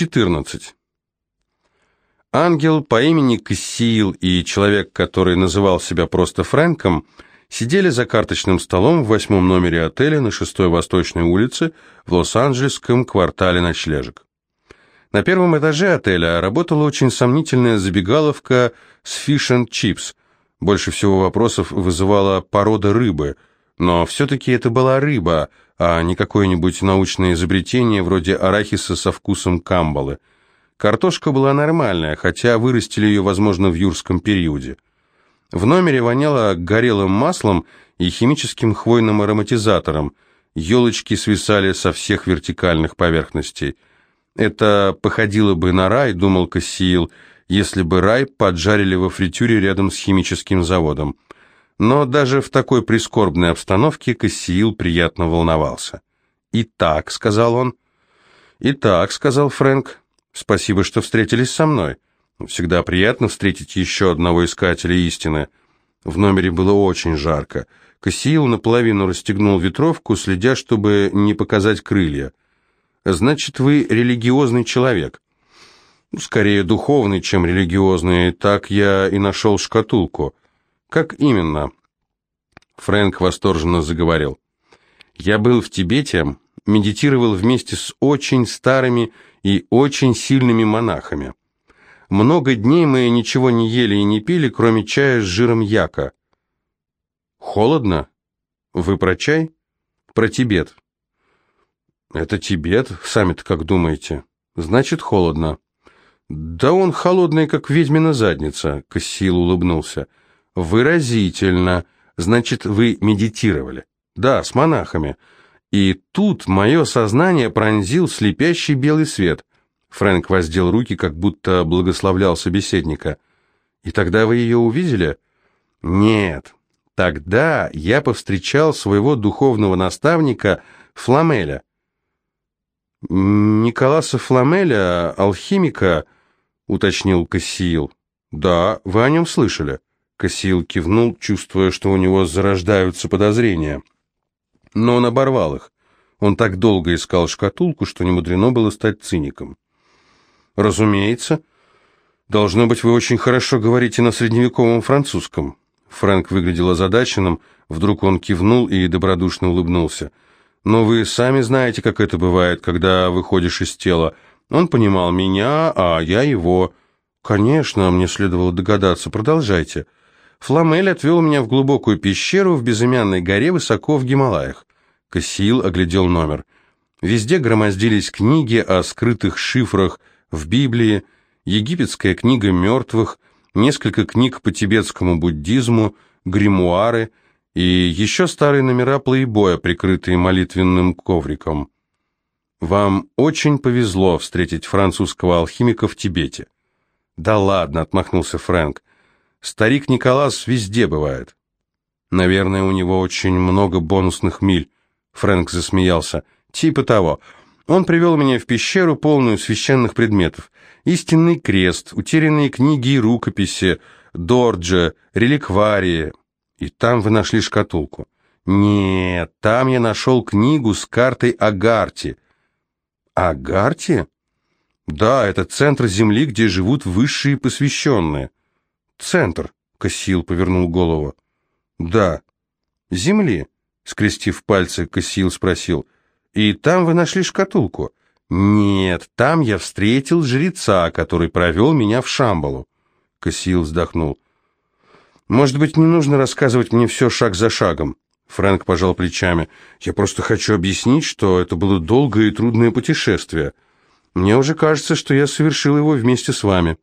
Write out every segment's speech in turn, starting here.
14. Ангел по имени Кассиил и человек, который называл себя просто Фрэнком, сидели за карточным столом в восьмом номере отеля на шестой Восточной улице в Лос-Анджелесском квартале ночлежек. На первом этаже отеля работала очень сомнительная забегаловка с fish and chips. Больше всего вопросов вызывала порода рыбы, но все-таки это была рыба, а не какое-нибудь научное изобретение вроде арахиса со вкусом камбалы – Картошка была нормальная, хотя вырастили ее, возможно, в юрском периоде. В номере воняло горелым маслом и химическим хвойным ароматизатором. Елочки свисали со всех вертикальных поверхностей. Это походило бы на рай, думал Кассиил, если бы рай поджарили во фритюре рядом с химическим заводом. Но даже в такой прискорбной обстановке Кассиил приятно волновался. «Итак», — сказал он. «Итак», — сказал Фрэнк, Спасибо, что встретились со мной. Всегда приятно встретить еще одного искателя истины. В номере было очень жарко. Кассиил наполовину расстегнул ветровку, следя, чтобы не показать крылья. «Значит, вы религиозный человек?» «Скорее духовный, чем религиозный. Так я и нашел шкатулку». «Как именно?» Фрэнк восторженно заговорил. «Я был в Тибете, медитировал вместе с очень старыми и очень сильными монахами. Много дней мы ничего не ели и не пили, кроме чая с жиром яка. Холодно? Вы про чай? Про Тибет. Это Тибет, сами-то как думаете? Значит, холодно. Да он холодный, как ведьмина задница, Кассил улыбнулся. Выразительно. Значит, вы медитировали? Да, с монахами. И тут мое сознание пронзил слепящий белый свет. Фрэнк воздел руки, как будто благословлял собеседника. «И тогда вы ее увидели?» «Нет. Тогда я повстречал своего духовного наставника Фламеля». «Николаса Фламеля, алхимика», — уточнил Кассиил. «Да, вы о нем слышали». Кассиил кивнул, чувствуя, что у него зарождаются подозрения но он оборвал их. Он так долго искал шкатулку, что не мудрено было стать циником. «Разумеется. Должно быть, вы очень хорошо говорите на средневековом французском». Фрэнк выглядел озадаченным, вдруг он кивнул и добродушно улыбнулся. «Но вы сами знаете, как это бывает, когда выходишь из тела. Он понимал меня, а я его». «Конечно, мне следовало догадаться. Продолжайте». Фламель отвел меня в глубокую пещеру в безымянной горе высоко в Гималаях. Кассиил оглядел номер. Везде громоздились книги о скрытых шифрах в Библии, египетская книга мертвых, несколько книг по тибетскому буддизму, гримуары и еще старые номера плейбоя, прикрытые молитвенным ковриком. «Вам очень повезло встретить французского алхимика в Тибете». «Да ладно», — отмахнулся Фрэнк. Старик Николас везде бывает. Наверное, у него очень много бонусных миль. Фрэнк засмеялся. Типа того. Он привел меня в пещеру, полную священных предметов. Истинный крест, утерянные книги и рукописи, дорджа, реликварии. И там вы нашли шкатулку. Нет, там я нашел книгу с картой Агарти. Агарти? Да, это центр Земли, где живут высшие посвященные. «Центр», — Кассил повернул голову. «Да». «Земли», — скрестив пальцы, Кассил спросил. «И там вы нашли шкатулку?» «Нет, там я встретил жреца, который провел меня в Шамбалу». Кассил вздохнул. «Может быть, не нужно рассказывать мне все шаг за шагом?» Фрэнк пожал плечами. «Я просто хочу объяснить, что это было долгое и трудное путешествие. Мне уже кажется, что я совершил его вместе с вами».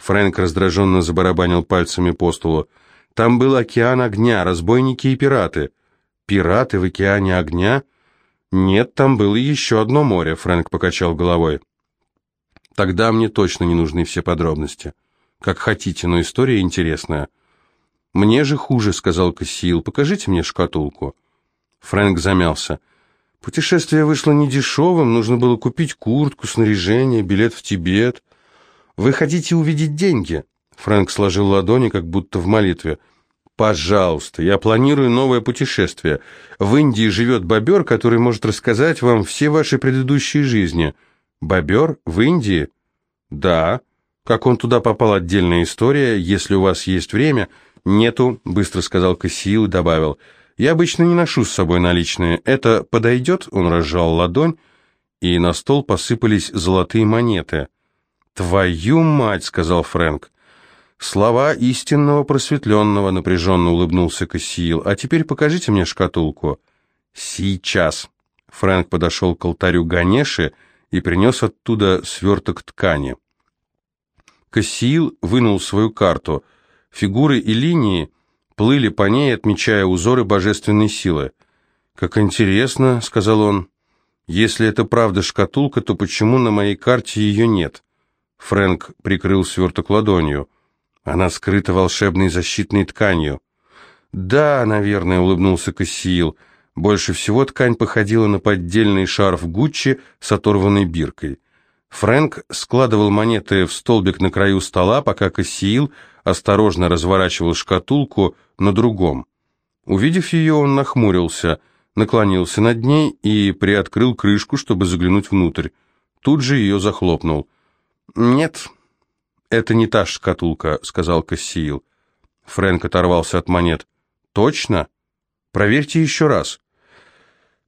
Фрэнк раздраженно забарабанил пальцами по столу. «Там был океан огня, разбойники и пираты». «Пираты в океане огня?» «Нет, там было еще одно море», — Фрэнк покачал головой. «Тогда мне точно не нужны все подробности. Как хотите, но история интересная». «Мне же хуже», — сказал Кассиил. «Покажите мне шкатулку». Фрэнк замялся. «Путешествие вышло недешевым, нужно было купить куртку, снаряжение, билет в Тибет». «Вы хотите увидеть деньги?» Фрэнк сложил ладони, как будто в молитве. «Пожалуйста, я планирую новое путешествие. В Индии живет бобер, который может рассказать вам все ваши предыдущие жизни». Бобер? В Индии? Да. Как он туда попал, отдельная история. Если у вас есть время... Нету, быстро сказал Кассиил и добавил. Я обычно не ношу с собой наличные. Это подойдет? Он разжал ладонь, и на стол посыпались золотые монеты. «Твою мать!» — сказал Фрэнк. «Слова истинного просветленного», — напряженно улыбнулся Кассиил. «А теперь покажите мне шкатулку». «Сейчас». Фрэнк подошел к алтарю Ганеши и принес оттуда сверток ткани. Кассиил вынул свою карту. Фигуры и линии плыли по ней, отмечая узоры божественной силы. «Как интересно», — сказал он. «Если это правда шкатулка, то почему на моей карте ее нет?» Фрэнк прикрыл сверток ладонью. Она скрыта волшебной защитной тканью. «Да, наверное», — улыбнулся Кассиил. Больше всего ткань походила на поддельный шарф Гуччи с оторванной биркой. Фрэнк складывал монеты в столбик на краю стола, пока Кассиил осторожно разворачивал шкатулку на другом. Увидев ее, он нахмурился, наклонился над ней и приоткрыл крышку, чтобы заглянуть внутрь. Тут же ее захлопнул. «Нет, «Это не та шкатулка», — сказал Кассиил. Фрэнк оторвался от монет. «Точно? Проверьте еще раз».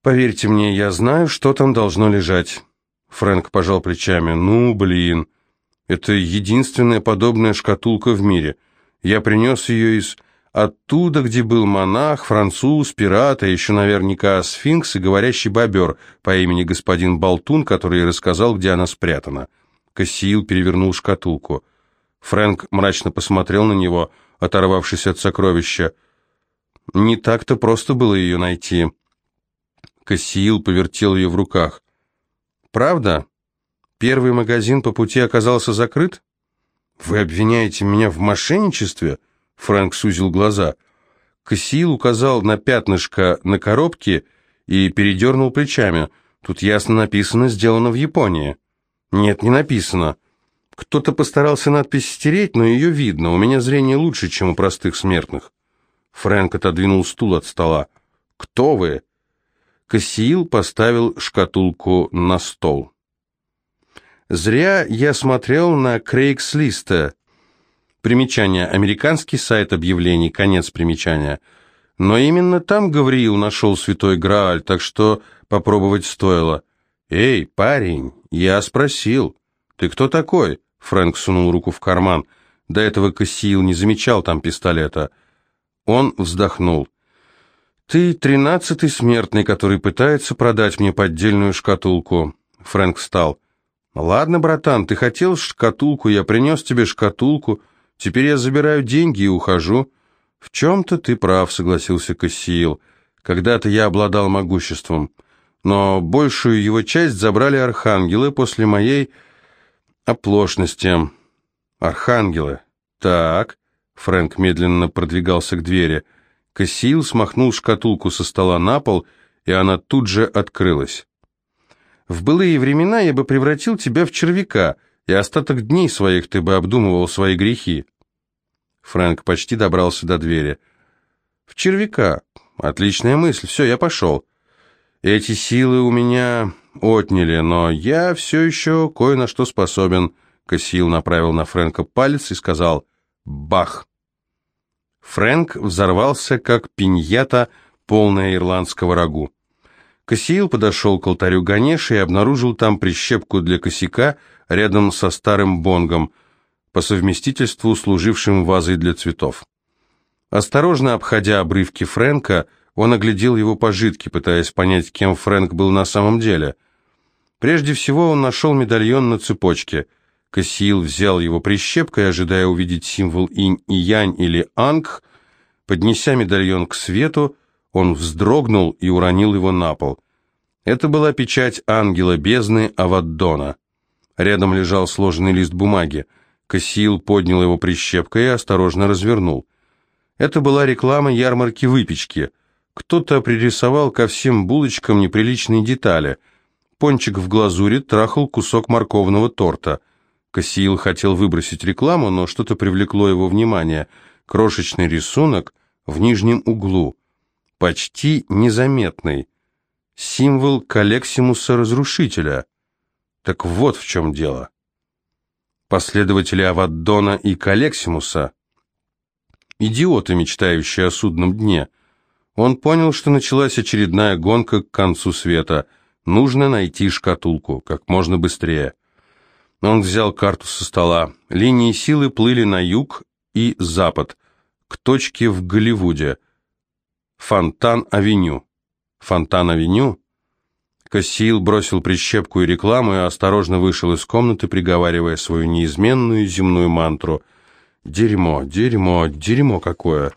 «Поверьте мне, я знаю, что там должно лежать». Фрэнк пожал плечами. «Ну, блин, это единственная подобная шкатулка в мире. Я принес ее из оттуда, где был монах, француз, пират, а еще наверняка сфинкс и говорящий бобер по имени господин Болтун, который рассказал, где она спрятана». Кассиил перевернул шкатулку. Фрэнк мрачно посмотрел на него, оторвавшись от сокровища. Не так-то просто было ее найти. Кассиил повертел ее в руках. «Правда? Первый магазин по пути оказался закрыт? Вы обвиняете меня в мошенничестве?» Фрэнк сузил глаза. Кассиил указал на пятнышко на коробке и передернул плечами. «Тут ясно написано «Сделано в Японии». «Нет, не написано. Кто-то постарался надпись стереть, но ее видно. У меня зрение лучше, чем у простых смертных. Фрэнк отодвинул стул от стола. «Кто вы?» Кассиил поставил шкатулку на стол. «Зря я смотрел на Крейгслиста. Примечание. Американский сайт объявлений. Конец примечания. Но именно там Гавриил нашел святой Грааль, так что попробовать стоило. Эй, парень, я спросил, ты кто такой?» Фрэнк сунул руку в карман. До этого Кассиил не замечал там пистолета. Он вздохнул. «Ты тринадцатый смертный, который пытается продать мне поддельную шкатулку». Фрэнк встал. «Ладно, братан, ты хотел шкатулку, я принес тебе шкатулку. Теперь я забираю деньги и ухожу». «В чем-то ты прав», — согласился Кассиил. «Когда-то я обладал могуществом, но большую его часть забрали архангелы после моей оплошности. Архангелы. Так. Фрэнк медленно продвигался к двери. Кассиил смахнул шкатулку со стола на пол, и она тут же открылась. «В былые времена я бы превратил тебя в червяка, и остаток дней своих ты бы обдумывал свои грехи». Фрэнк почти добрался до двери. «В червяка. Отличная мысль. Все, я пошел. Эти силы у меня отняли, но я все еще кое на что способен. Кассил направил на Фрэнка палец и сказал «Бах!». Фрэнк взорвался, как пиньята, полная ирландского рагу. Кассиил подошел к алтарю Ганеши и обнаружил там прищепку для косяка рядом со старым бонгом, по совместительству служившим вазой для цветов. Осторожно обходя обрывки Фрэнка, он оглядел его пожитки, пытаясь понять, кем Фрэнк был на самом деле. Прежде всего он нашел медальон на цепочке. Кассиил взял его прищепкой, ожидая увидеть символ инь и янь или анг. Поднеся медальон к свету, он вздрогнул и уронил его на пол. Это была печать ангела бездны Аваддона. Рядом лежал сложенный лист бумаги. Кассиил поднял его прищепкой и осторожно развернул. Это была реклама ярмарки выпечки – кто-то пририсовал ко всем булочкам неприличные детали. Пончик в глазури трахал кусок морковного торта. Кассиил хотел выбросить рекламу, но что-то привлекло его внимание. Крошечный рисунок в нижнем углу. Почти незаметный. Символ Калексимуса-разрушителя. Так вот в чем дело. Последователи Аваддона и Калексимуса – идиоты, мечтающие о судном дне. Он понял, что началась очередная гонка к концу света. Нужно найти шкатулку как можно быстрее. Он взял карту со стола. Линии силы плыли на юг и запад, к точке в Голливуде. Фонтан-авеню. Фонтан-авеню? Кассиил бросил прищепку и рекламу и осторожно вышел из комнаты, приговаривая свою неизменную земную мантру. «Дерьмо, дерьмо, дерьмо какое!»